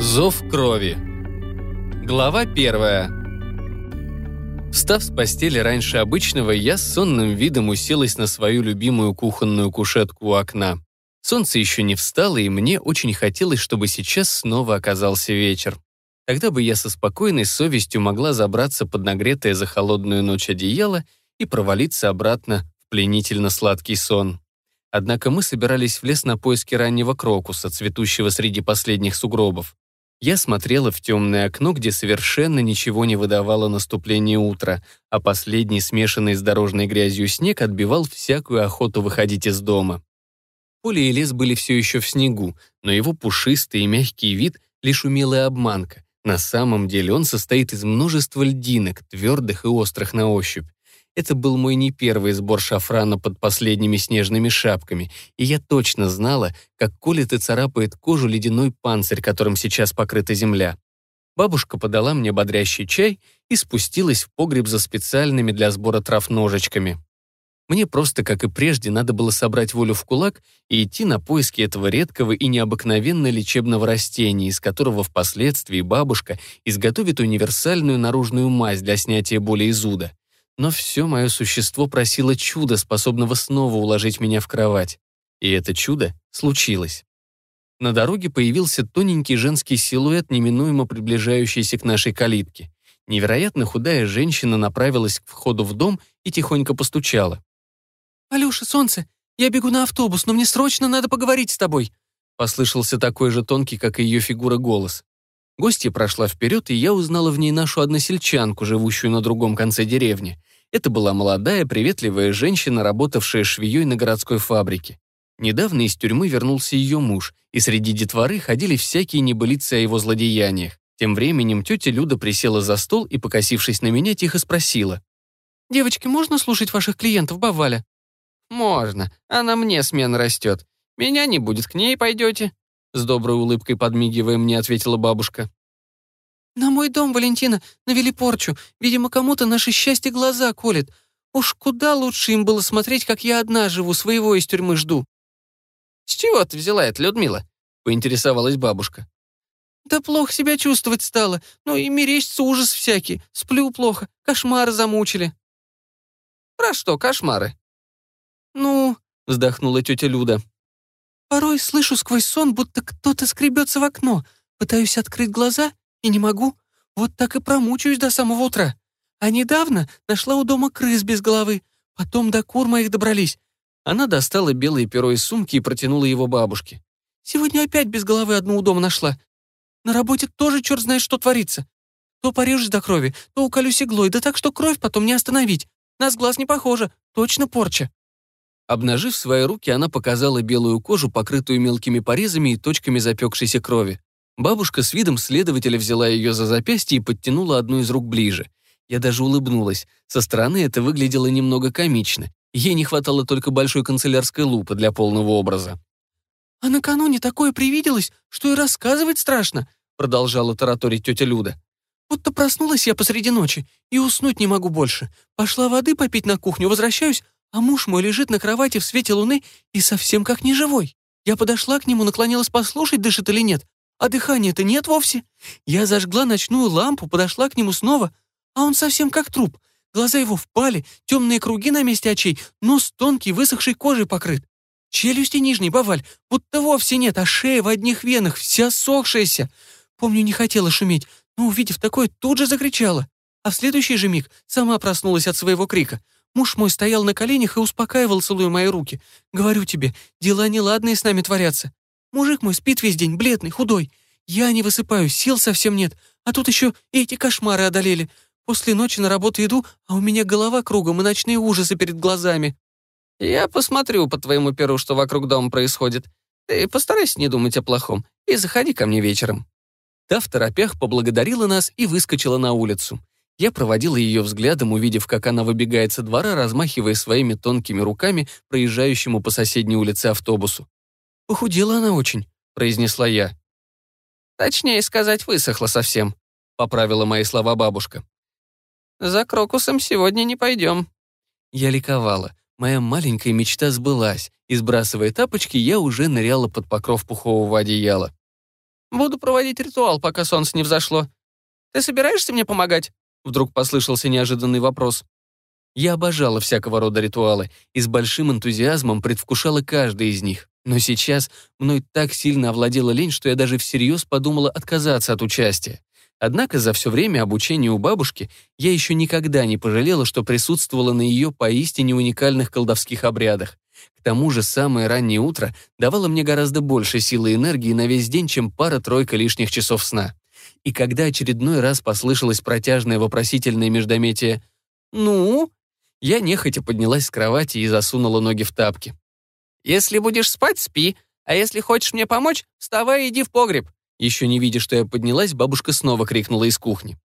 Зов крови. Глава первая. Встав с постели раньше обычного, я с сонным видом уселась на свою любимую кухонную кушетку у окна. Солнце еще не встало, и мне очень хотелось, чтобы сейчас снова оказался вечер. Тогда бы я со спокойной совестью могла забраться под нагретое за холодную ночь одеяло и провалиться обратно в пленительно сладкий сон. Однако мы собирались в лес на поиски раннего крокуса, цветущего среди последних сугробов. Я смотрела в темное окно, где совершенно ничего не выдавало наступление утра, а последний смешанный с дорожной грязью снег отбивал всякую охоту выходить из дома. Поле и лес были все еще в снегу, но его пушистый и мягкий вид — лишь умелая обманка. На самом деле он состоит из множества льдинок, твердых и острых на ощупь. Это был мой не первый сбор шафрана под последними снежными шапками, и я точно знала, как колет и царапает кожу ледяной панцирь, которым сейчас покрыта земля. Бабушка подала мне бодрящий чай и спустилась в погреб за специальными для сбора трав ножичками. Мне просто, как и прежде, надо было собрать волю в кулак и идти на поиски этого редкого и необыкновенно лечебного растения, из которого впоследствии бабушка изготовит универсальную наружную мазь для снятия боли и зуда но все мое существо просило чуда, способного снова уложить меня в кровать. И это чудо случилось. На дороге появился тоненький женский силуэт, неминуемо приближающийся к нашей калитке. Невероятно худая женщина направилась к входу в дом и тихонько постучала. «Алёша, солнце, я бегу на автобус, но мне срочно надо поговорить с тобой», послышался такой же тонкий, как и ее фигура, голос. Гостья прошла вперед, и я узнала в ней нашу односельчанку, живущую на другом конце деревни. Это была молодая, приветливая женщина, работавшая швеей на городской фабрике. Недавно из тюрьмы вернулся ее муж, и среди детворы ходили всякие небылицы о его злодеяниях. Тем временем тетя Люда присела за стол и, покосившись на меня, тихо спросила. «Девочки, можно слушать ваших клиентов, Баваля?» «Можно. Она мне смена растет. Меня не будет, к ней пойдете?» С доброй улыбкой подмигивая мне, ответила бабушка. «На мой дом, Валентина, навели порчу. Видимо, кому-то наше счастье глаза колет. Уж куда лучше им было смотреть, как я одна живу, своего из тюрьмы жду». «С чего ты взяла это, Людмила?» — поинтересовалась бабушка. «Да плохо себя чувствовать стало. Ну и мерещится ужас всякий. Сплю плохо, кошмары замучили». «Про что кошмары?» «Ну...» — вздохнула тетя Люда. «Порой слышу сквозь сон, будто кто-то скребется в окно. Пытаюсь открыть глаза и не могу. Вот так и промучаюсь до самого утра. А недавно нашла у дома крыс без головы. Потом до кур моих добрались. Она достала белое перо из сумки и протянула его бабушке. Сегодня опять без головы одну у дома нашла. На работе тоже черт знает, что творится. То порежусь до крови, то уколюсь иглой, да так, что кровь потом не остановить. На глаз не похоже, точно порча. Обнажив свои руки, она показала белую кожу, покрытую мелкими порезами и точками запекшейся крови. Бабушка с видом следователя взяла ее за запястье и подтянула одну из рук ближе. Я даже улыбнулась. Со стороны это выглядело немного комично. Ей не хватало только большой канцелярской лупы для полного образа. «А накануне такое привиделось, что и рассказывать страшно», продолжала тараторить тетя Люда. «Будто проснулась я посреди ночи и уснуть не могу больше. Пошла воды попить на кухню, возвращаюсь, а муж мой лежит на кровати в свете луны и совсем как неживой. Я подошла к нему, наклонилась послушать, дышит или нет, а дыхания-то нет вовсе. Я зажгла ночную лампу, подошла к нему снова, а он совсем как труп. Глаза его впали, темные круги на месте очей, нос тонкий, высохшей кожей покрыт. Челюсти нижней, баваль, будто вовсе нет, а шея в одних венах, вся сохшаяся. Помню, не хотела шуметь, но, увидев такое, тут же закричала. А в следующий же миг сама проснулась от своего крика. Муж мой стоял на коленях и успокаивал, целуя мои руки. Говорю тебе, дела неладные с нами творятся. Мужик мой спит весь день, бледный, худой. Я не высыпаюсь, сил совсем нет. А тут еще и эти кошмары одолели. После ночи на работу иду, а у меня голова кругом и ночные ужасы перед глазами. Я посмотрю по твоему перу, что вокруг дома происходит. Ты постарайся не думать о плохом и заходи ко мне вечером». Та в торопях поблагодарила нас и выскочила на улицу. Я проводила ее взглядом, увидев, как она выбегает со двора, размахивая своими тонкими руками проезжающему по соседней улице автобусу. «Похудела она очень», — произнесла я. «Точнее сказать, высохла совсем», — поправила мои слова бабушка. «За крокусом сегодня не пойдем». Я ликовала. Моя маленькая мечта сбылась, и, сбрасывая тапочки, я уже ныряла под покров пухового одеяла. Буду проводить ритуал, пока солнце не взошло. Ты собираешься мне помогать?» Вдруг послышался неожиданный вопрос. Я обожала всякого рода ритуалы и с большим энтузиазмом предвкушала каждый из них. Но сейчас мной так сильно овладела лень, что я даже всерьез подумала отказаться от участия. Однако за все время обучения у бабушки я еще никогда не пожалела, что присутствовала на ее поистине уникальных колдовских обрядах. К тому же самое раннее утро давало мне гораздо больше силы и энергии на весь день, чем пара-тройка лишних часов сна. И когда очередной раз послышалось протяжное вопросительное междометие «Ну?», я нехотя поднялась с кровати и засунула ноги в тапки. «Если будешь спать, спи, а если хочешь мне помочь, вставай и иди в погреб». Еще не видя, что я поднялась, бабушка снова крикнула из кухни.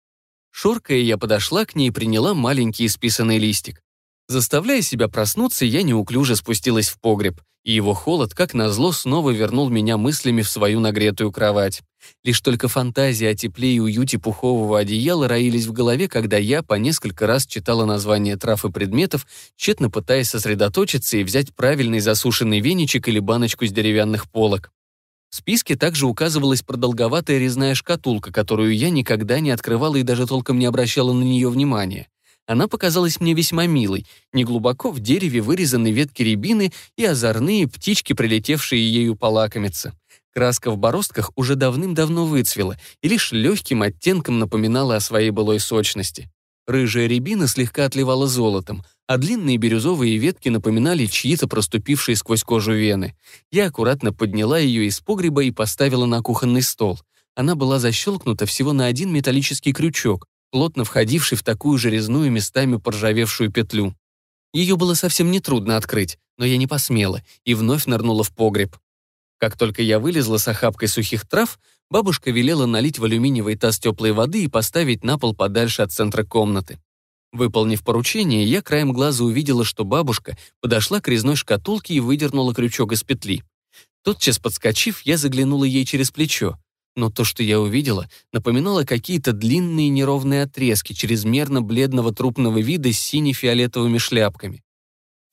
Шуркая, я подошла к ней и приняла маленький исписанный листик. Заставляя себя проснуться, я неуклюже спустилась в погреб, и его холод, как назло, снова вернул меня мыслями в свою нагретую кровать. Лишь только фантазии о тепле и уюте пухового одеяла роились в голове, когда я по несколько раз читала названия трав и предметов, тщетно пытаясь сосредоточиться и взять правильный засушенный веничек или баночку с деревянных полок. В списке также указывалась продолговатая резная шкатулка, которую я никогда не открывала и даже толком не обращала на нее внимания. Она показалась мне весьма милой, неглубоко в дереве вырезаны ветки рябины и озорные птички, прилетевшие ею полакомиться. Краска в бороздках уже давным-давно выцвела и лишь легким оттенком напоминала о своей былой сочности. Рыжая рябина слегка отливала золотом, а длинные бирюзовые ветки напоминали чьи-то проступившие сквозь кожу вены. Я аккуратно подняла ее из погреба и поставила на кухонный стол. Она была защелкнута всего на один металлический крючок, плотно входивший в такую же резную местами поржавевшую петлю. Ее было совсем нетрудно открыть, но я не посмела и вновь нырнула в погреб. Как только я вылезла с охапкой сухих трав, бабушка велела налить в алюминиевый таз теплой воды и поставить на пол подальше от центра комнаты. Выполнив поручение, я краем глаза увидела, что бабушка подошла к резной шкатулке и выдернула крючок из петли. Тотчас подскочив, я заглянула ей через плечо. Но то, что я увидела, напоминало какие-то длинные неровные отрезки чрезмерно бледного трупного вида с сине-фиолетовыми шляпками.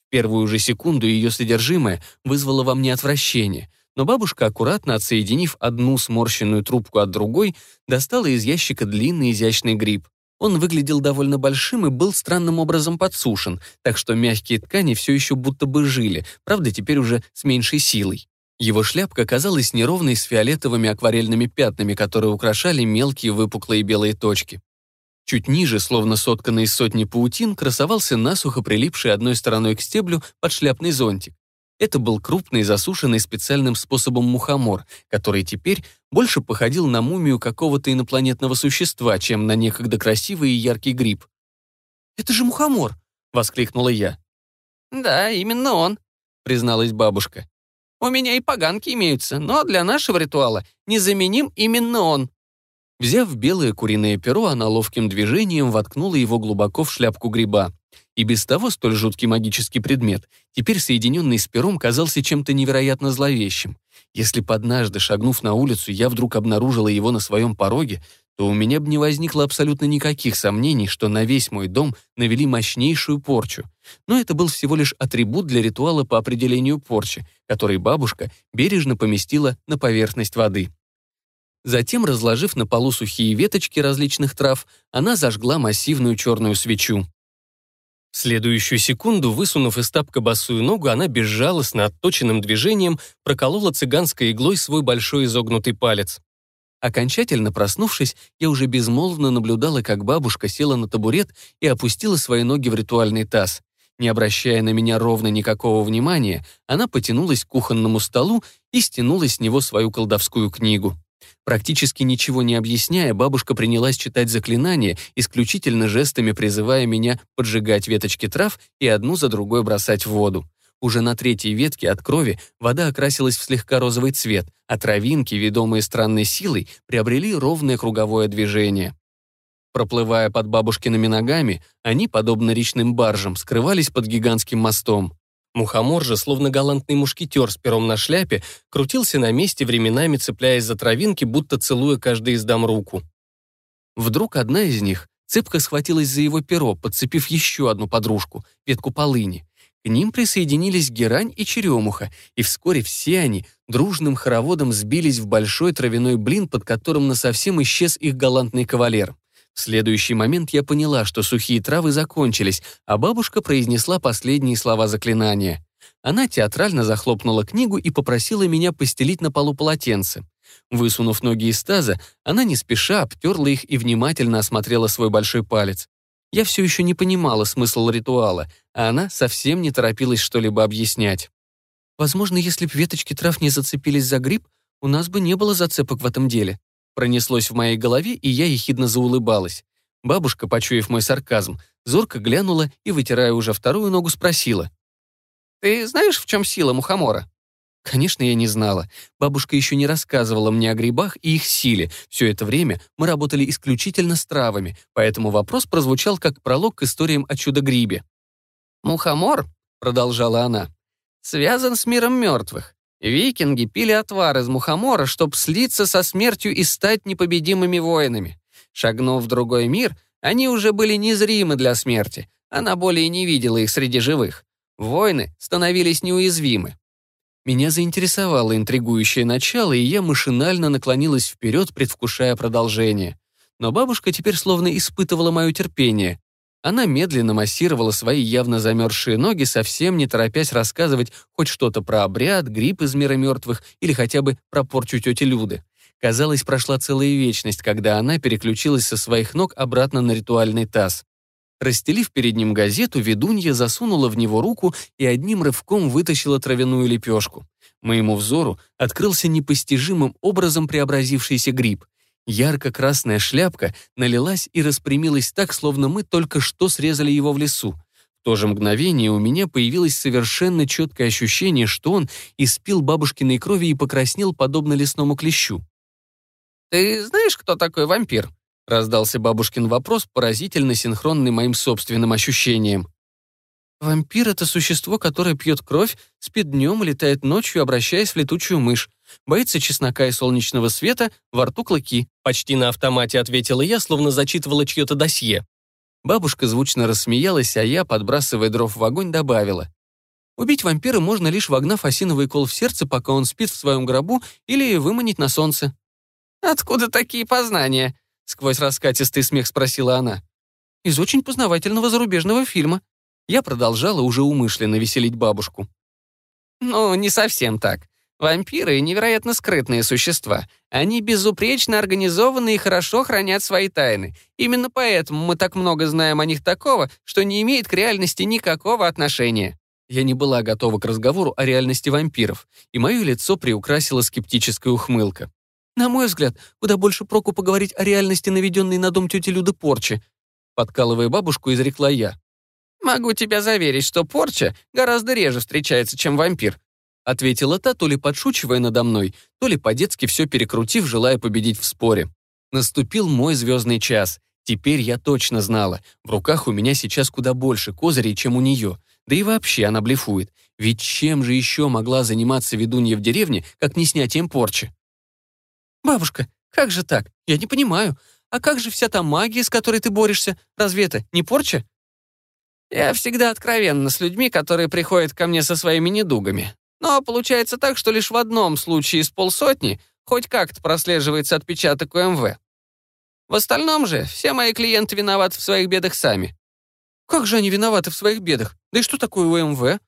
В первую же секунду ее содержимое вызвало во мне отвращение — но бабушка, аккуратно отсоединив одну сморщенную трубку от другой, достала из ящика длинный изящный гриб. Он выглядел довольно большим и был странным образом подсушен, так что мягкие ткани все еще будто бы жили, правда, теперь уже с меньшей силой. Его шляпка казалась неровной с фиолетовыми акварельными пятнами, которые украшали мелкие выпуклые белые точки. Чуть ниже, словно сотканный из сотни паутин, красовался насухо прилипший одной стороной к стеблю подшляпный зонтик. Это был крупный, засушенный специальным способом мухомор, который теперь больше походил на мумию какого-то инопланетного существа, чем на некогда красивый и яркий гриб. «Это же мухомор!» — воскликнула я. «Да, именно он», — призналась бабушка. «У меня и поганки имеются, но для нашего ритуала незаменим именно он». Взяв белое куриное перо, она ловким движением воткнула его глубоко в шляпку гриба. И без того столь жуткий магический предмет, теперь соединенный с пером, казался чем-то невероятно зловещим. Если бы однажды, шагнув на улицу, я вдруг обнаружила его на своем пороге, то у меня бы не возникло абсолютно никаких сомнений, что на весь мой дом навели мощнейшую порчу. Но это был всего лишь атрибут для ритуала по определению порчи, который бабушка бережно поместила на поверхность воды. Затем, разложив на полу сухие веточки различных трав, она зажгла массивную черную свечу. В следующую секунду, высунув из тапка босую ногу, она безжалостно, отточенным движением проколола цыганской иглой свой большой изогнутый палец. Окончательно проснувшись, я уже безмолвно наблюдала, как бабушка села на табурет и опустила свои ноги в ритуальный таз. Не обращая на меня ровно никакого внимания, она потянулась к кухонному столу и стянула с него свою колдовскую книгу. Практически ничего не объясняя, бабушка принялась читать заклинания, исключительно жестами призывая меня поджигать веточки трав и одну за другой бросать в воду. Уже на третьей ветке от крови вода окрасилась в слегка розовый цвет, а травинки, ведомые странной силой, приобрели ровное круговое движение. Проплывая под бабушкиными ногами, они, подобно речным баржам, скрывались под гигантским мостом. Мухомор же, словно галантный мушкетер с пером на шляпе, крутился на месте, временами цепляясь за травинки, будто целуя каждый из дам руку. Вдруг одна из них цепко схватилась за его перо, подцепив еще одну подружку, ветку полыни. К ним присоединились герань и черемуха, и вскоре все они дружным хороводом сбились в большой травяной блин, под которым насовсем исчез их галантный кавалер. В следующий момент я поняла, что сухие травы закончились, а бабушка произнесла последние слова заклинания. Она театрально захлопнула книгу и попросила меня постелить на полу полотенце. Высунув ноги из таза, она не спеша обтерла их и внимательно осмотрела свой большой палец. Я все еще не понимала смысл ритуала, а она совсем не торопилась что-либо объяснять. Возможно, если б веточки трав не зацепились за гриб, у нас бы не было зацепок в этом деле. Пронеслось в моей голове, и я ехидно заулыбалась. Бабушка, почуяв мой сарказм, зорко глянула и, вытирая уже вторую ногу, спросила. «Ты знаешь, в чем сила мухомора?» Конечно, я не знала. Бабушка еще не рассказывала мне о грибах и их силе. Все это время мы работали исключительно с травами, поэтому вопрос прозвучал как пролог к историям о чудо-грибе. «Мухомор», — продолжала она, — «связан с миром мертвых. Викинги пили отвар из мухомора, чтобы слиться со смертью и стать непобедимыми воинами. Шагнув в другой мир, они уже были незримы для смерти. Она более не видела их среди живых. Воины становились неуязвимы. Меня заинтересовало интригующее начало, и я машинально наклонилась вперед, предвкушая продолжение. Но бабушка теперь словно испытывала мое терпение. Она медленно массировала свои явно замерзшие ноги, совсем не торопясь рассказывать хоть что-то про обряд, грипп из мира мертвых или хотя бы про порчу тети Люды. Казалось, прошла целая вечность, когда она переключилась со своих ног обратно на ритуальный таз. Расстелив перед ним газету, ведунья засунула в него руку и одним рывком вытащила травяную лепешку. Моему взору открылся непостижимым образом преобразившийся гриб. Ярко-красная шляпка налилась и распрямилась так, словно мы только что срезали его в лесу. В то же мгновение у меня появилось совершенно четкое ощущение, что он испил бабушкиной крови и покраснел, подобно лесному клещу. «Ты знаешь, кто такой вампир?» Раздался бабушкин вопрос, поразительно синхронный моим собственным ощущениям. Вампир — это существо, которое пьет кровь, спит днем и летает ночью, обращаясь в летучую мышь. Боится чеснока и солнечного света, во рту клыки. Почти на автомате ответила я, словно зачитывала чье-то досье. Бабушка звучно рассмеялась, а я, подбрасывая дров в огонь, добавила. Убить вампира можно лишь вогнав осиновый кол в сердце, пока он спит в своем гробу, или выманить на солнце. «Откуда такие познания?» Сквозь раскатистый смех спросила она. «Из очень познавательного зарубежного фильма». Я продолжала уже умышленно веселить бабушку. «Ну, не совсем так. Вампиры — невероятно скрытные существа. Они безупречно организованы и хорошо хранят свои тайны. Именно поэтому мы так много знаем о них такого, что не имеет к реальности никакого отношения». Я не была готова к разговору о реальности вампиров, и мое лицо приукрасила скептическая ухмылка. На мой взгляд, куда больше проку поговорить о реальности, наведенной на дом тети Люды порчи. Подкалывая бабушку, изрекла я. «Могу тебя заверить, что порча гораздо реже встречается, чем вампир», ответила та, то ли подшучивая надо мной, то ли по-детски все перекрутив, желая победить в споре. Наступил мой звездный час. Теперь я точно знала, в руках у меня сейчас куда больше козырей, чем у нее. Да и вообще она блефует. Ведь чем же еще могла заниматься ведунья в деревне, как не снятием порчи? «Бабушка, как же так? Я не понимаю. А как же вся та магия, с которой ты борешься? Разве это не порча?» «Я всегда откровенна с людьми, которые приходят ко мне со своими недугами. Но получается так, что лишь в одном случае из полсотни хоть как-то прослеживается отпечаток УМВ. В остальном же все мои клиенты виноваты в своих бедах сами». «Как же они виноваты в своих бедах? Да и что такое УМВ?»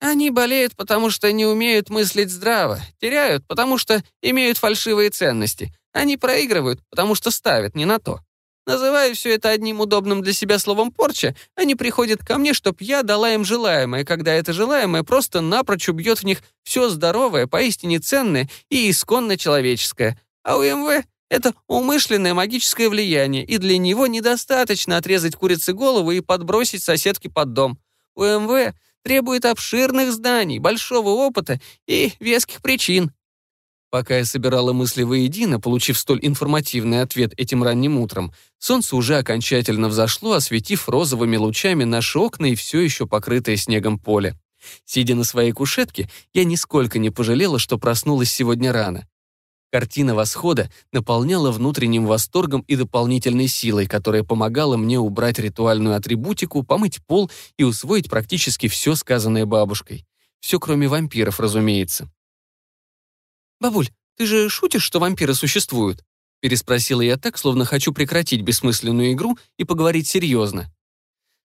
Они болеют, потому что не умеют мыслить здраво, теряют, потому что имеют фальшивые ценности. Они проигрывают, потому что ставят не на то. Называя все это одним удобным для себя словом «порча», они приходят ко мне, чтоб я дала им желаемое, когда это желаемое просто напрочь убьет в них все здоровое, поистине ценное и исконно человеческое. А у МВ это умышленное магическое влияние, и для него недостаточно отрезать курице голову и подбросить соседке под дом. У МВ требует обширных зданий, большого опыта и веских причин. Пока я собирала мысли воедино, получив столь информативный ответ этим ранним утром, солнце уже окончательно взошло, осветив розовыми лучами наши окна и все еще покрытое снегом поле. Сидя на своей кушетке, я нисколько не пожалела, что проснулась сегодня рано. Картина восхода наполняла внутренним восторгом и дополнительной силой, которая помогала мне убрать ритуальную атрибутику, помыть пол и усвоить практически все сказанное бабушкой. Все, кроме вампиров, разумеется. «Бабуль, ты же шутишь, что вампиры существуют?» Переспросила я так, словно хочу прекратить бессмысленную игру и поговорить серьезно.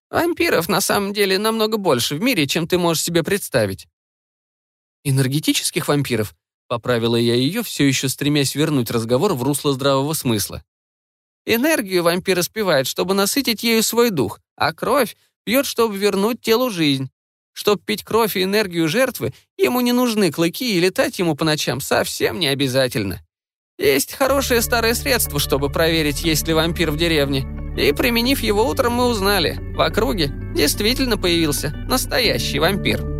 «Вампиров на самом деле намного больше в мире, чем ты можешь себе представить». «Энергетических вампиров?» Поправила я ее, все еще стремясь вернуть разговор в русло здравого смысла. Энергию вампир спивает, чтобы насытить ею свой дух, а кровь пьет, чтобы вернуть телу жизнь. Чтоб пить кровь и энергию жертвы, ему не нужны клыки, и летать ему по ночам совсем не обязательно. Есть хорошее старое средство, чтобы проверить, есть ли вампир в деревне. И, применив его утром, мы узнали, в округе действительно появился настоящий вампир.